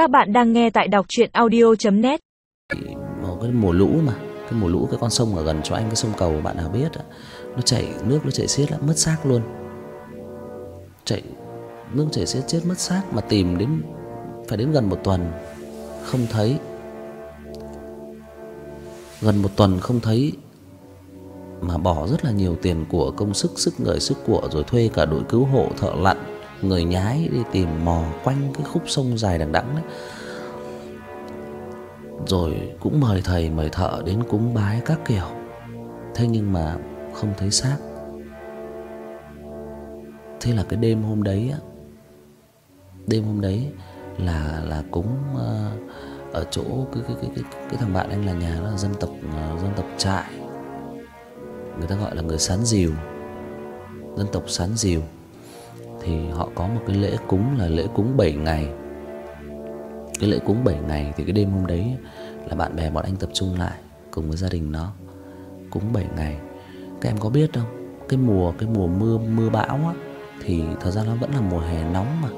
Các bạn đang nghe tại đọc chuyện audio.net một cái mùa lũ mà, cái mùa lũ, cái con sông ở gần chỗ anh, cái sông cầu bạn nào biết á nó chảy nước, nó chảy xiết lắm, mất xác luôn. Chảy nước, chảy xiết, chết mất xác mà tìm đến, phải đến gần một tuần, không thấy. Gần một tuần không thấy mà bỏ rất là nhiều tiền của công sức sức người sức của rồi thuê cả đội cứu hộ, thợ lặn người nhái đi tìm mò quanh cái khúc sông dài đằng đẵng đấy. Rồi cũng mời thầy mời thợ đến cúng bái các kiểu. Thế nhưng mà không thấy xác. Thế là cái đêm hôm đấy á đêm hôm đấy là là cúng uh, ở chỗ cái cái cái cái, cái thằng bạn anh là nhà nó là dân tộc uh, dân tộc trại. Người ta gọi là người sán diều. Dân tộc sán diều thì họ có một cái lễ cúng là lễ cúng 7 ngày. Cái lễ cúng 7 ngày thì cái đêm hôm đấy là bạn bè bọn anh tập trung lại cùng với gia đình nó cúng 7 ngày. Các em có biết không? Cái mùa cái mùa mưa mưa bão á, thì thật ra nó vẫn là mùa hè nóng mà.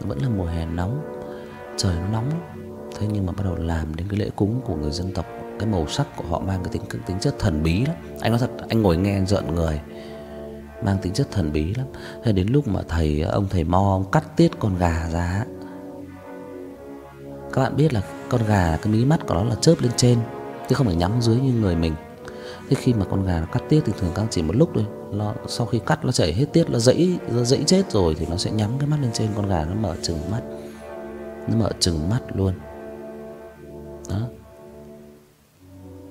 Nó vẫn là mùa hè nóng. Trời nó nóng thế nhưng mà bắt đầu làm đến cái lễ cúng của người dân tộc, cái màu sắc của họ mang cái tính cái tính chất thần bí lắm. Anh nói thật, anh ngồi nghe giận người mang tính chất thần bí lắm. Thế đến lúc mà thầy, ông thầy mo, ông cắt tiết con gà ra các bạn biết là con gà, cái mí mắt của nó là chớp lên trên, chứ không phải nhắm dưới như người mình. Thế khi mà con gà nó cắt tiết thì thường các chỉ một lúc thôi, nó, sau khi cắt nó chảy hết tiết, nó dẫy nó dẫy chết rồi thì nó sẽ nhắm cái mắt lên trên con gà, nó mở trừng mắt. Nó mở trừng mắt luôn. Đó.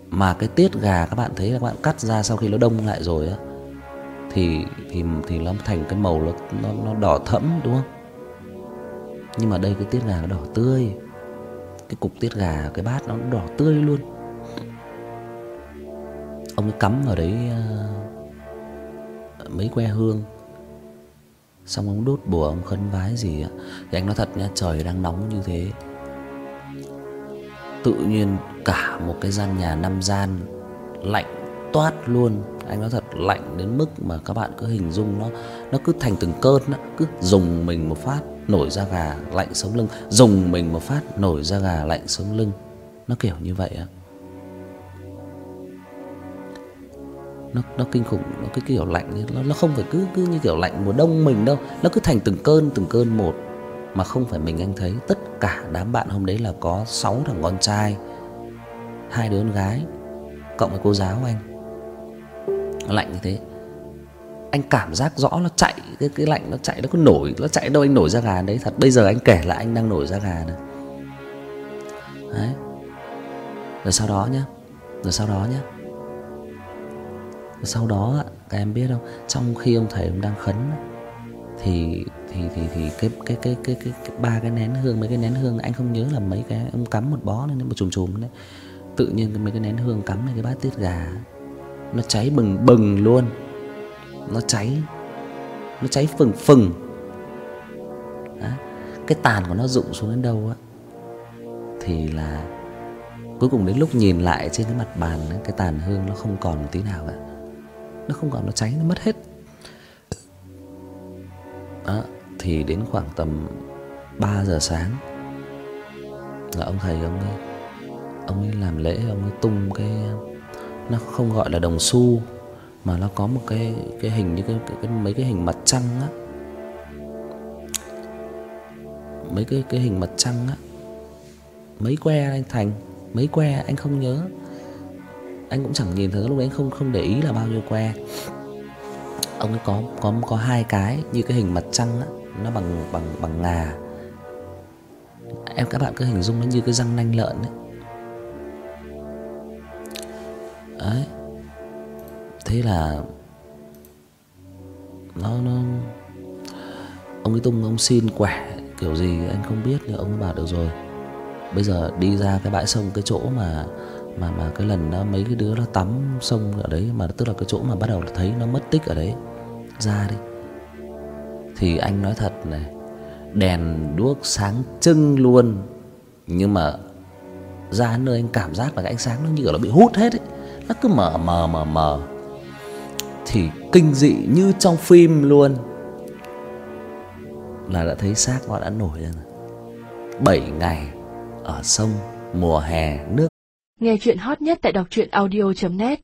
Mà cái tiết gà các bạn thấy là các bạn cắt ra sau khi nó đông lại rồi á thì thì thì nó thành cái màu nó nó nó đỏ thẫm đúng không? Nhưng mà đây cái tiết gà nó đỏ tươi. Cái cục tiết gà cái bát nó đỏ tươi luôn. Ông ấy cắm vào đấy uh, mấy que hương. Xong ông đốt bùa ông khấn vái gì á. Thì anh nói thật nha trời đang nóng như thế. Tự nhiên cả một cái gian nhà năm gian lạnh toát luôn. Anh nói thật lạnh đến mức mà các bạn cứ hình dung nó nó cứ thành từng cơn đó, cứ dùng mình một phát nổi da gà lạnh sống lưng. Dùng mình một phát nổi da gà lạnh sống lưng. Nó kiểu như vậy á. Nó nó kinh khủng nó cái kiểu lạnh nó nó không phải cứ cứ như kiểu lạnh mùa đông mình đâu. Nó cứ thành từng cơn từng cơn một mà không phải mình anh thấy. Tất cả đám bạn hôm đấy là có sáu thằng con trai hai đứa con gái cộng với cô giáo anh lạnh như thế. Anh cảm giác rõ nó chạy cái cái lạnh nó chạy nó cứ nổi nó chạy đâu anh nổi da gà đấy. Thật bây giờ anh kể là anh đang nổi da gà này. Đấy. Rồi sau đó nhá. Rồi sau đó nhá. Rồi sau đó các em biết không? Trong khi ông thầy ông đang khấn thì thì thì thì cái cái cái cái cái, cái ba cái nén hương mấy cái nén hương anh không nhớ là mấy cái ông cắm một bó lên một chùm chùm đấy. Tự nhiên mấy cái nén hương cắm lên cái bát tiết gà nó cháy bừng bừng luôn. Nó cháy nó cháy phừng phừng. Đó. cái tàn của nó rụng xuống đến đâu á? Thì là cuối cùng đến lúc nhìn lại trên cái mặt bàn ấy, cái tàn hương nó không còn một tí nào cả. Nó không còn nó cháy nó mất hết. Đó thì đến khoảng tầm 3 giờ sáng là ông thầy ông ấy ông ấy làm lễ ông ấy tung cái nó không gọi là đồng xu mà nó có một cái cái hình như cái, cái, cái mấy cái hình mặt trăng á. Mấy cái cái hình mặt trăng á. Mấy que anh thành mấy que anh không nhớ. Anh cũng chẳng nhìn thấy lúc đấy anh không không để ý là bao nhiêu que. Ông ấy có có có hai cái như cái hình mặt trăng á nó bằng bằng bằng ngà. Em các bạn cứ hình dung nó như cái răng nanh lợn ấy. Ấy thế là nó nó, ông ấy tung, ông xin quẻ, kiểu gì anh không biết, nhưng ông ấy bảo được rồi. Bây giờ đi ra cái bãi sông, cái chỗ mà mà mà cái lần đó mấy cái đứa nó tắm sông ở đấy, mà tức là cái chỗ mà bắt đầu thấy nó mất tích ở đấy, ra đi. Thì anh nói thật này, đèn đuốc sáng trưng luôn, nhưng mà ra nơi anh cảm giác là cái ánh sáng nó như kiểu nó bị hút hết ấy nó cứ mờ mờ mờ mờ thì kinh dị như trong phim luôn. Là đã thấy xác nó đã nổi lên rồi. 7 ngày ở sông, mùa hè, nước. Nghe chuyện hot nhất tại đọc truyện audio.net